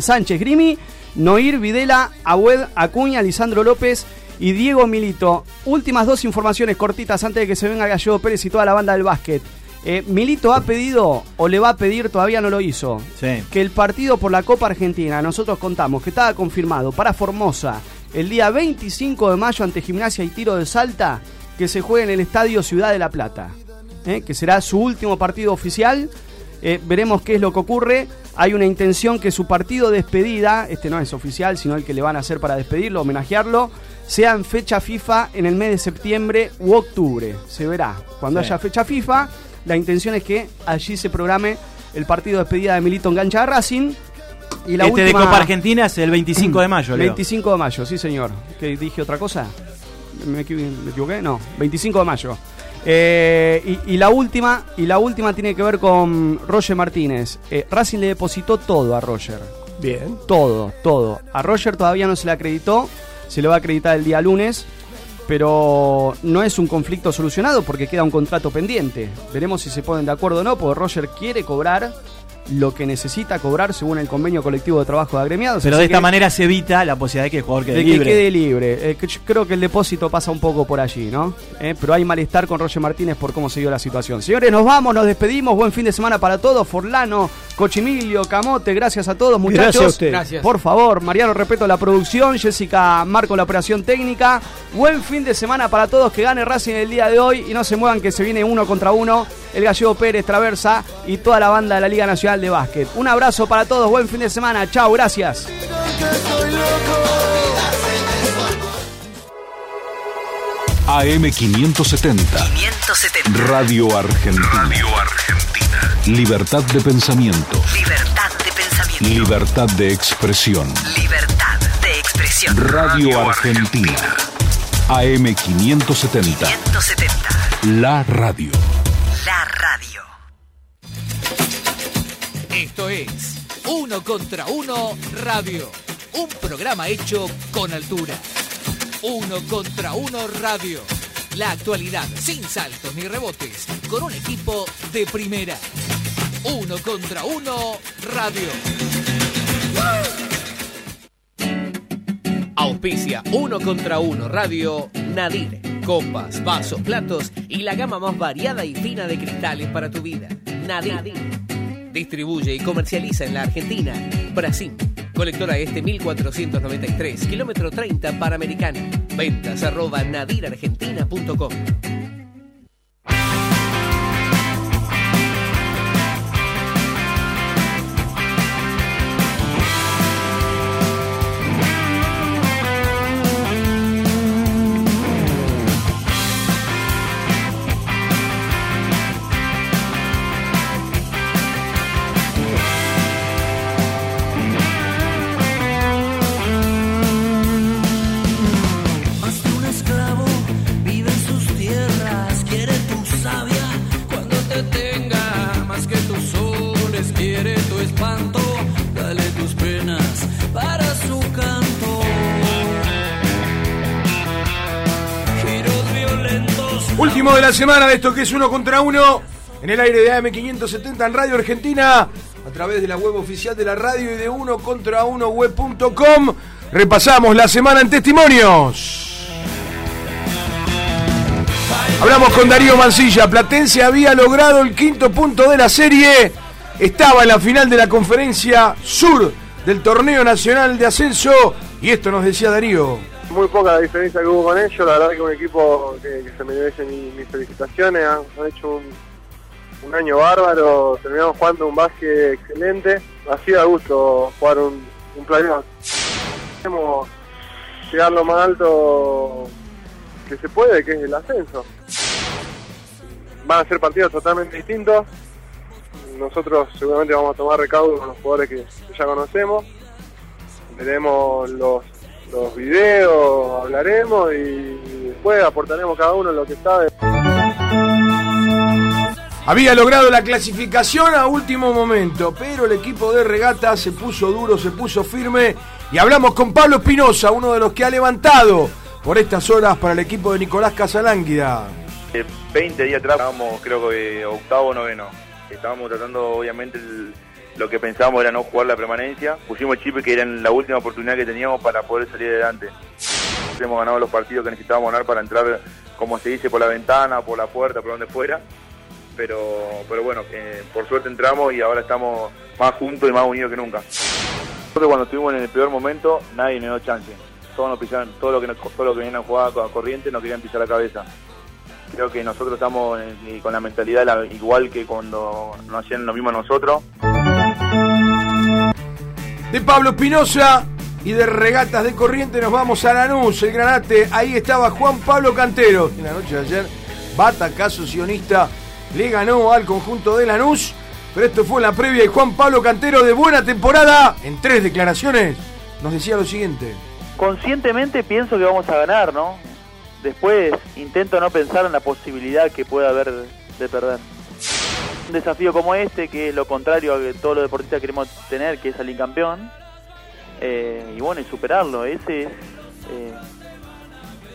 Sánchez Grimi, Noir Videla, Abued Acuña, Lisandro López y Diego Milito. Últimas dos informaciones cortitas antes de que se venga Gallego Pérez y toda la banda del básquet. Eh, Milito ha pedido, o le va a pedir, todavía no lo hizo, Sí. que el partido por la Copa Argentina, nosotros contamos que estaba confirmado para Formosa el día 25 de mayo ante Gimnasia y Tiro de Salta, que se juegue en el Estadio Ciudad de la Plata, eh, que será su último partido oficial. Eh, veremos qué es lo que ocurre. Hay una intención que su partido de despedida, este no es oficial, sino el que le van a hacer para despedirlo, homenajearlo, sea en fecha FIFA en el mes de septiembre u octubre. Se verá. Cuando Sí. haya fecha FIFA, la intención es que allí se programe el partido de despedida de Milito en Gancha de Racing. Y la este última, de Copa Argentina es el 25 de mayo, Leo. 25 de mayo, sí señor. ¿Que dije otra cosa? ¿Me, equiv- me equivoqué? No, 25 de mayo. Eh, y, y la última, y la última tiene que ver con Roger Martínez. Eh, Racing le depositó todo a Roger. Bien. Todo, todo. A Roger todavía no se le acreditó, se le va a acreditar el día lunes, pero no es un conflicto solucionado porque queda un contrato pendiente. Veremos si se ponen de acuerdo o no, porque Roger quiere cobrar lo que necesita cobrar según el convenio colectivo de trabajo de agremiados. Pero de esta que- manera se evita la posibilidad de que el jugador quede de libre. que quede libre. Eh, que yo creo que el depósito pasa un poco por allí, ¿no? Eh, pero hay malestar con Roger Martínez por cómo se dio la situación. Señores, nos vamos, nos despedimos. Buen fin de semana para todos. Forlano, Cochimilio, Camote, gracias a todos, muchachos. Gracias a usted. Gracias. Por favor, Mariano, respeto la producción. Jessica, Marco, la operación técnica. Buen fin de semana para todos. Que gane Racing el día de hoy. Y no se muevan que se viene uno contra uno. El Gallego Pérez, Traversa y toda la banda de la Liga Nacional de Básquet. Un abrazo para todos. Buen fin de semana. Chao, gracias. AM570. 570. Radio Argentina. Libertad de pensamiento. Libertad de pensamiento. Libertad de expresión. Libertad de expresión. Radio Argentina. AM570. 170. La radio. La radio. Esto es Uno contra Uno Radio. Un programa hecho con altura. Uno contra Uno Radio. La actualidad sin saltos ni rebotes. Con un equipo de primera. Uno contra Uno Radio. Auspicia Uno contra Uno Radio Nadir. Copas, vasos, platos y la gama más variada y fina de cristales para tu vida. Nadir. Distribuye y comercializa en la Argentina, Brasil. Colectora Este 1493, kilómetro 30 Panamericana. Ventas arroba nadirargentina.com. dale tus penas para su canto. Giros violentos. Último de la semana de esto que es uno contra uno en el aire de AM570 en Radio Argentina a través de la web oficial de la radio y de uno contra uno web.com. Repasamos la semana en testimonios. Hablamos con Darío Mancilla. Platense había logrado el quinto punto de la serie. Estaba en la final de la conferencia sur del torneo nacional de ascenso. Y esto nos decía Darío. muy poca la diferencia que hubo con ellos, la verdad que un equipo que, se me merece mi- mis felicitaciones, han, hecho un, un año bárbaro, terminamos jugando un básquet excelente, así da gusto jugar un, un playoff. Queremos llegar lo más alto que se puede, que es el ascenso. Van a ser partidos totalmente distintos, nosotros seguramente vamos a tomar recaudo con los jugadores que, que ya conocemos, veremos los, los videos, hablaremos y después aportaremos cada uno lo que sabe. Había logrado la clasificación a último momento, pero el equipo de regata se puso duro, se puso firme y hablamos con Pablo Espinosa, uno de los que ha levantado por estas horas para el equipo de Nicolás Casalánguida. Eh, 20 días atrás estábamos creo que octavo o noveno. Estábamos tratando obviamente lo que pensábamos era no jugar la permanencia. Pusimos el chip que era la última oportunidad que teníamos para poder salir adelante. Hemos ganado los partidos que necesitábamos ganar para entrar, como se dice, por la ventana, por la puerta, por donde fuera. Pero, pero bueno, eh, por suerte entramos y ahora estamos más juntos y más unidos que nunca. Nosotros cuando estuvimos en el peor momento, nadie nos dio chance. Todos nos pisaron, todo lo que todo lo que venían a jugar con corriente nos querían pisar la cabeza. Creo que nosotros estamos eh, con la mentalidad igual que cuando nos hacían lo mismo a nosotros. De Pablo Espinosa y de Regatas de Corriente nos vamos a Lanús, el Granate. Ahí estaba Juan Pablo Cantero. En la noche de ayer, Batacazo Sionista le ganó al conjunto de Lanús. Pero esto fue la previa y Juan Pablo Cantero de buena temporada. En tres declaraciones nos decía lo siguiente. Conscientemente pienso que vamos a ganar, ¿no? Después intento no pensar en la posibilidad que pueda haber de perder. Un desafío como este, que es lo contrario a que todos los deportistas queremos tener, que es salir campeón, eh, y bueno, y superarlo. Ese es eh,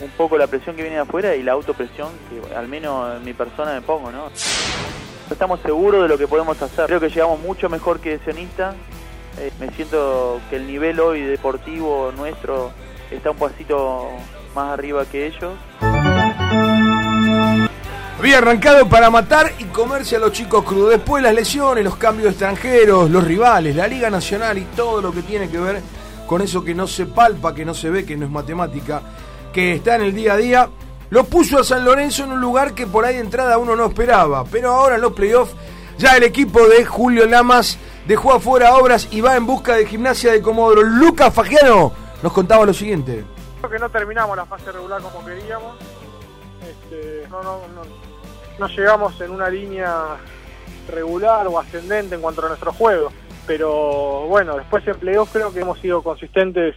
un poco la presión que viene de afuera y la autopresión que al menos en mi persona me pongo, ¿no? Estamos seguros de lo que podemos hacer. Creo que llegamos mucho mejor que Sionista. Eh, me siento que el nivel hoy deportivo nuestro está un pasito más arriba que ellos. Había arrancado para matar y comerse a los chicos crudos. Después las lesiones, los cambios extranjeros, los rivales, la Liga Nacional y todo lo que tiene que ver con eso que no se palpa, que no se ve, que no es matemática, que está en el día a día, lo puso a San Lorenzo en un lugar que por ahí de entrada uno no esperaba. Pero ahora en los playoffs ya el equipo de Julio Lamas dejó afuera obras y va en busca de gimnasia de Comodoro. Lucas Fagiano nos contaba lo siguiente. Creo que no terminamos la fase regular como queríamos. Este, no, no, no, no llegamos en una línea regular o ascendente en cuanto a nuestro juego. Pero bueno, después en playoff creo que hemos sido consistentes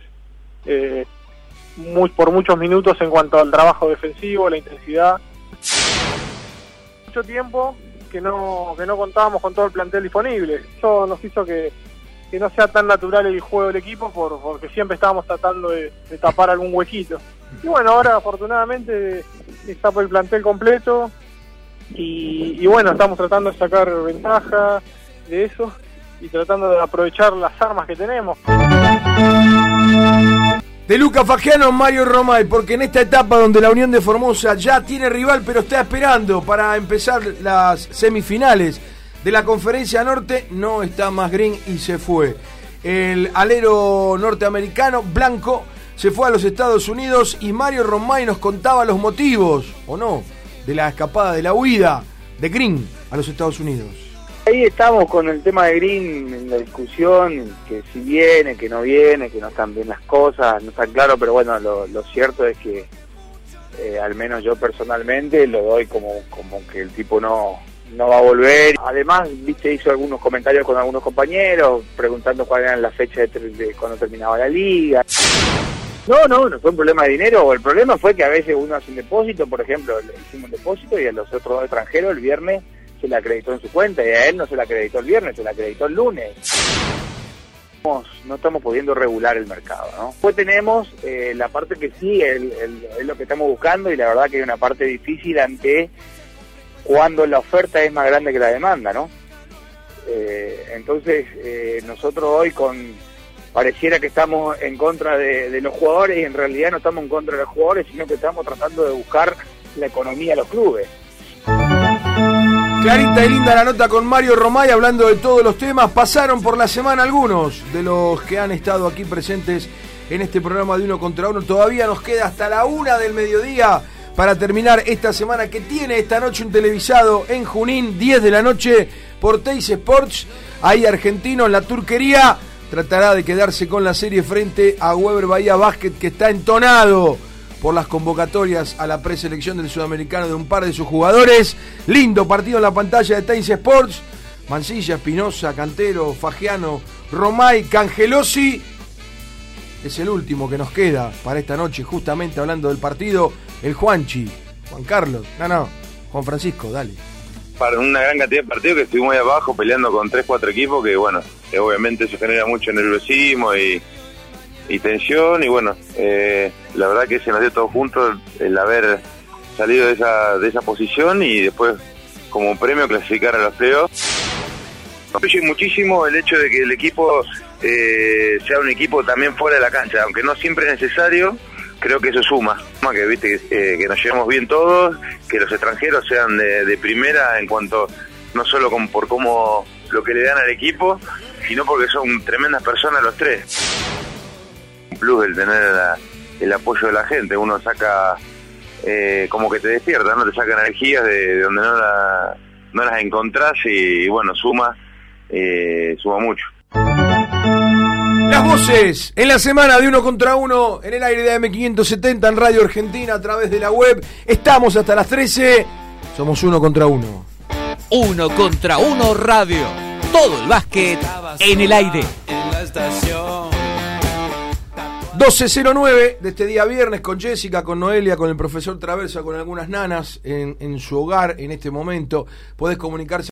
eh, muy, por muchos minutos en cuanto al trabajo defensivo, la intensidad. Mucho tiempo que no, que no contábamos con todo el plantel disponible. Eso nos hizo que, que no sea tan natural el juego del equipo por, porque siempre estábamos tratando de, tapar algún huequito. Y bueno, ahora afortunadamente está por el plantel completo y, y bueno, estamos tratando de sacar ventaja de eso y tratando de aprovechar las armas que tenemos. De Luca Fagiano, Mario Romay, porque en esta etapa donde la Unión de Formosa ya tiene rival, pero está esperando para empezar las semifinales de la Conferencia Norte, no está más Green y se fue. El alero norteamericano blanco se fue a los Estados Unidos y Mario Romay nos contaba los motivos, o no, de la escapada, de la huida de Green a los Estados Unidos. Ahí estamos con el tema de Green en la discusión, que si viene, que no viene, que no están bien las cosas, no está claro, pero bueno, lo, lo cierto es que eh, al menos yo personalmente lo doy como, como que el tipo no, no va a volver. Además, viste, hizo algunos comentarios con algunos compañeros, preguntando cuál eran las fechas de, cuando terminaba la liga. No, no, no fue un problema de dinero, el problema fue que a veces uno hace un depósito, por ejemplo, hicimos un depósito y a los otros dos extranjeros el viernes se le acreditó en su cuenta y a él no se le acreditó el viernes, se le acreditó el lunes. No estamos pudiendo regular el mercado, ¿no? Después tenemos eh, la parte que sí es lo que estamos buscando y la verdad que hay una parte difícil ante cuando la oferta es más grande que la demanda, ¿no? Eh, entonces eh, nosotros hoy con pareciera que estamos en contra de, los jugadores y en realidad no estamos en contra de los jugadores, sino que estamos tratando de buscar la economía de los clubes. Clarita y linda la nota con Mario Romay hablando de todos los temas. Pasaron por la semana algunos de los que han estado aquí presentes en este programa de uno contra uno. Todavía nos queda hasta la una del mediodía para terminar esta semana que tiene esta noche un televisado en Junín, 10 de la noche por Teis Sports. Ahí argentino en la turquería tratará de quedarse con la serie frente a Weber Bahía Basket que está entonado por las convocatorias a la preselección del sudamericano de un par de sus jugadores. Lindo partido en la pantalla de Teis Sports. Mancilla, Espinosa, Cantero, Fagiano, Romay, Cangelosi. Es el último que nos queda para esta noche, justamente hablando del partido. El Juanchi, Juan Carlos. No, no, Juan Francisco, dale. para una gran cantidad de partidos que estuvimos ahí abajo peleando con 3, 4 equipos que bueno, eh, obviamente eso genera mucho nerviosismo y, y tensión y bueno, eh, la verdad que se nos dio todo junto el, haber salido de esa, de esa posición y después como premio clasificar a los playoffs. Influye muchísimo el hecho de que el equipo eh, sea un equipo también fuera de la cancha, aunque no siempre es necesario, creo que eso suma. Que viste eh, que nos llevemos bien todos, que los extranjeros sean de, primera en cuanto no solo con, por cómo lo que le dan al equipo, sino porque son tremendas personas los tres. Plus el tener la- el apoyo de la gente, uno saca eh, como que te despierta, ¿no? Te saca energías de, de donde no, la- no las encontrás y, bueno, suma, eh, suma mucho. Las voces en la semana de uno contra uno en el aire de AM570 en Radio Argentina a través de la web. Estamos hasta las 13. Somos uno contra uno. Uno contra uno radio. Todo el básquet en el aire. En la estación. 12.09 de este día viernes con Jessica, con Noelia, con el profesor Traversa, con algunas nanas en, en su hogar en este momento. Podés comunicarse.